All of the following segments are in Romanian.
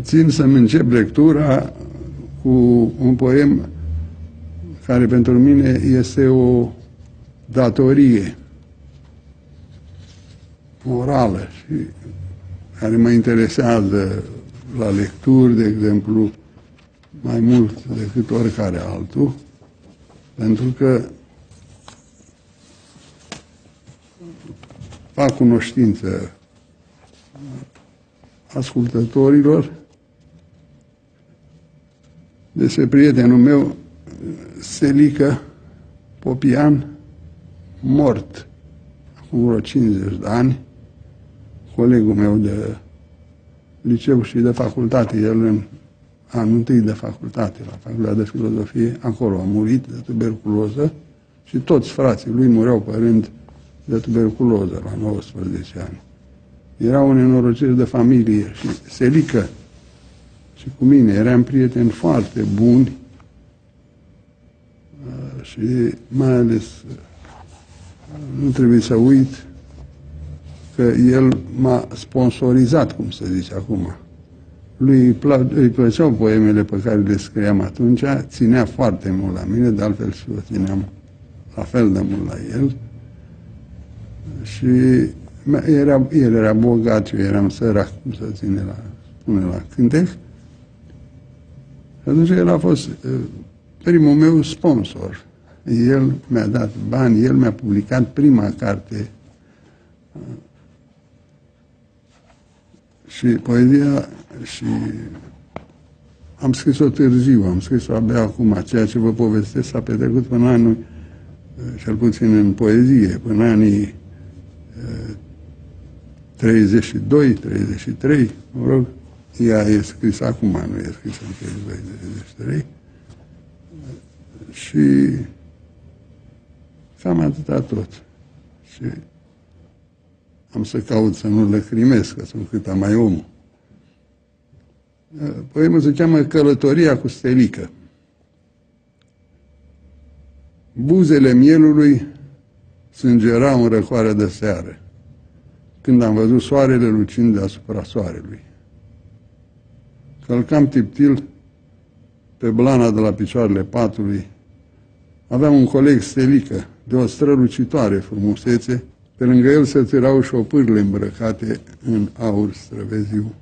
țin să-mi încep lectura cu un poem care pentru mine este o datorie morală și care mă interesează la lecturi, de exemplu, mai mult decât oricare altul, pentru că fac cunoștință ascultătorilor despre prietenul meu, Selică Popian, mort acum vreo 50 de ani, colegul meu de liceu și de facultate, el în anul întâi de facultate, la facultatea de filozofie, acolo a murit de tuberculoză și toți frații lui mureau părând de tuberculoză la 19 ani. Era un nenorocire de familie și Selică și cu mine eram prieteni foarte buni uh, și mai ales uh, nu trebuie să uit că el m-a sponsorizat, cum se zice acum. Lui plă îi plăceau poemele pe care le scriam atunci, ținea foarte mult la mine, de altfel și eu țineam la fel de mult la el. Și era, el era bogat, eu eram sărac, cum să ține la, spune la cântec. Atunci el a fost primul meu sponsor. El mi-a dat bani, el mi-a publicat prima carte și poezia și am scris-o târziu, am scris-o abia acum, ceea ce vă povestesc s-a petrecut până anul, cel puțin în poezie, până anii 32, 33, mă rog, ea e scris acum, nu e scris în 32, 33. Și cam atâta tot. Și am să caut să nu lăcrimesc, că sunt cât mai omul. Poemul se cheamă Călătoria cu stelică. Buzele mielului sângerau în răcoare de seară când am văzut soarele lucind deasupra soarelui. Călcam tiptil pe blana de la picioarele patului. Aveam un coleg stelică, de o strălucitoare frumusețe, pe lângă el se țirau șopârle îmbrăcate în aur străveziu.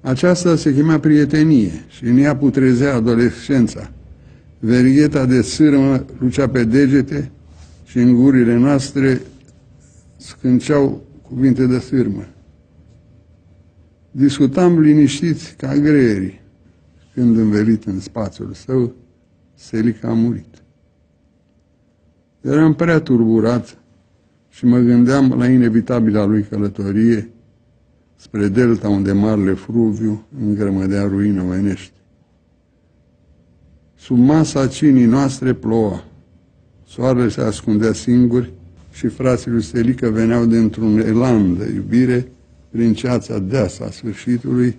Aceasta se chema prietenie și în ea putrezea adolescența. Vergheta de sârmă lucea pe degete și în gurile noastre scânceau cuvinte de firmă. Discutam liniștiți ca greierii, când învelit în spațiul său, Selica a murit. Eram prea turburat și mă gândeam la inevitabila lui călătorie spre delta unde marele fluviu îngrămădea ruină omenești. Sub masa cinii noastre ploua. Soarele se ascundea singuri și frații lui Stelică veneau dintr-un elan de iubire prin ceața deasă a sfârșitului,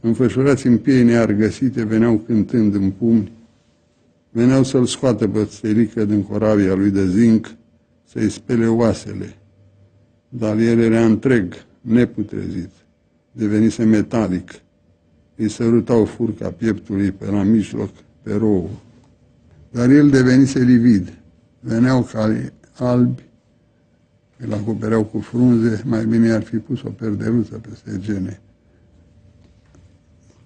înfășurați în piei neargăsite, veneau cântând în pumni, veneau să-l scoată pe Stelică din corabia lui de zinc, să-i spele oasele, dar el era întreg, neputrezit, devenise metalic, îi sărutau furca pieptului pe la mijloc, pe rouă. Dar el devenise livid, veneau cali albi, îl acopereau cu frunze, mai bine ar fi pus o perdeluță peste gene.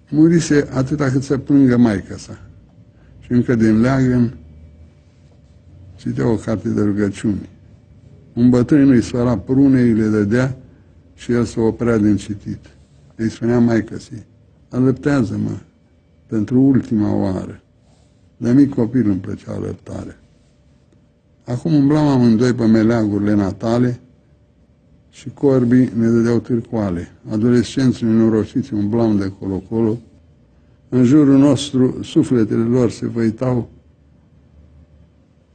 Murise atâta cât să plângă maica sa. Și încă din leagăn citea o carte de rugăciuni. Un bătrân îi sfăra prunei, le dădea și el se oprea din citit. Îi spunea maică si, alăptează-mă pentru ultima oară. De mic copil îmi plăcea alăptarea. Acum umblam amândoi pe meleagurile natale și corbii ne dădeau târcoale. Adolescenții nenorociți umblam de colo-colo. În jurul nostru sufletele lor se văitau.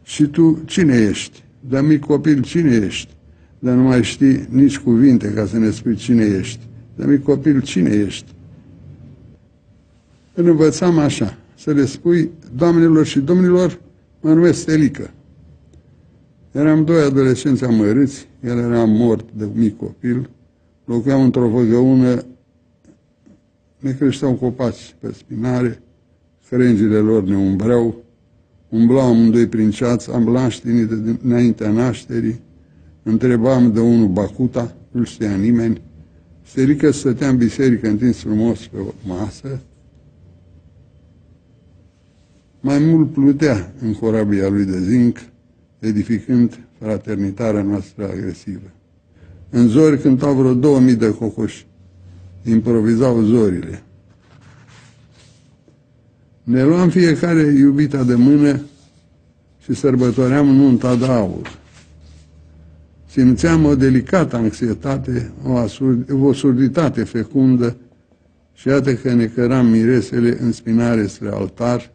Și tu cine ești? De mic copil cine ești? Dar nu mai știi nici cuvinte ca să ne spui cine ești. De mic copil cine ești? Îl învățam așa, să le spui, doamnelor și domnilor, mă numesc Stelică. Eram doi adolescenți amărâți, el era mort de mic copil, locuiam într-o văgăună ne creșteau copaci pe spinare, crengile lor ne umbreau, umblau amândoi prin ceață, am laștinit de dinaintea nașterii, întrebam de unul Bacuta, nu știa nimeni, Sterică stătea în biserică întins frumos pe o masă, mai mult plutea în corabia lui de zinc, edificând fraternitarea noastră agresivă. În zori cântau vreo două mii de cocoși. Improvizau zorile. Ne luam fiecare iubita de mână și sărbătoream nunta de aur. Simțeam o delicată anxietate, o, asurd, o surditate fecundă și iată că ne căram miresele în spinare spre altar,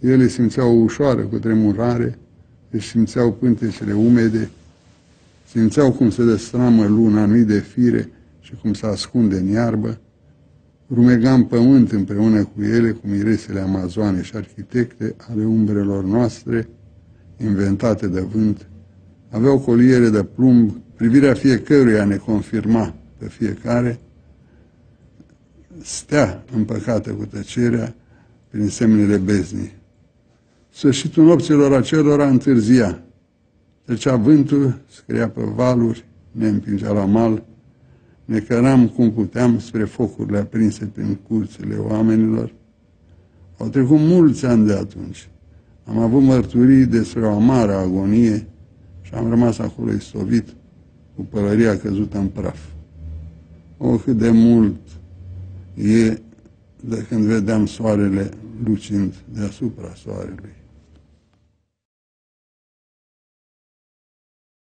ele simțeau o ușoară cu tremurare, își simțeau pântecele umede, simțeau cum se destramă luna nu de fire și cum se ascunde în iarbă, rumegam pământ împreună cu ele, cu miresele amazoane și arhitecte ale umbrelor noastre, inventate de vânt, aveau coliere de plumb, privirea fiecăruia ne confirma pe fiecare, stea împăcată cu tăcerea prin semnele beznii. Sfârșitul nopților acelora întârzia. Trecea vântul, scria pe valuri, ne împingea la mal, ne căram cum puteam spre focurile aprinse prin curțile oamenilor. Au trecut mulți ani de atunci. Am avut mărturii despre o amară agonie și am rămas acolo istovit cu pălăria căzută în praf. O, cât de mult e de când vedeam soarele lucind deasupra soarelui.